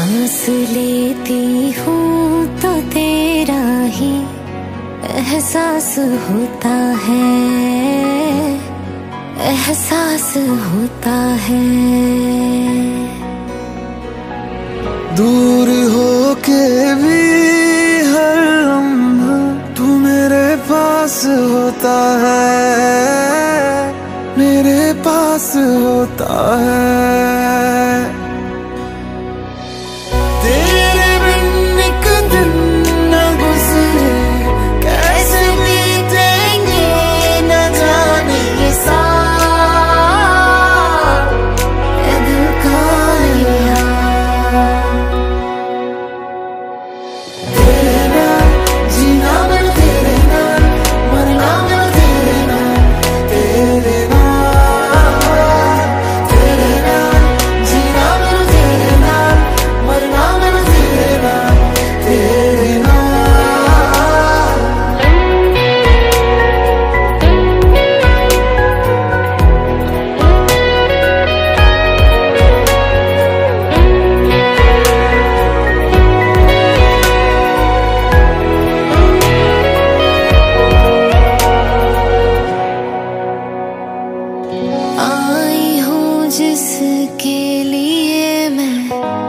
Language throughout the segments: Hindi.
सांस लेती हूँ तो तेरा ही एहसास होता है। एहसास होता है। दूर हो के भी हर तू मेरे पास होता है। मेरे पास होता है। जिसके लिए मैं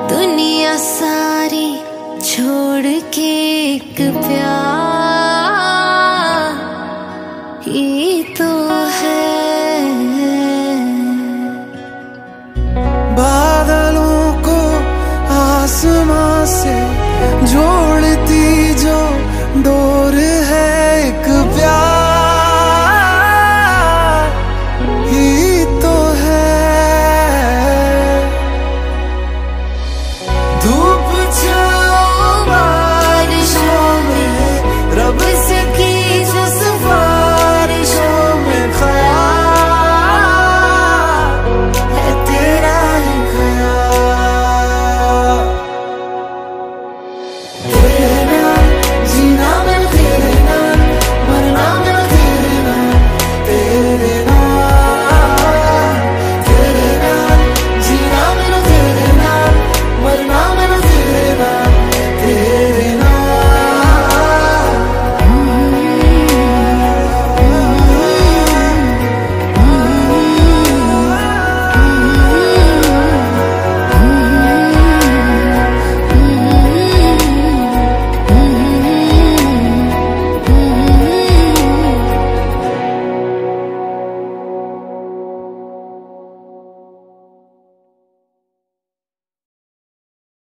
दुनिया सारी छोड़ के एक प्यार Hey.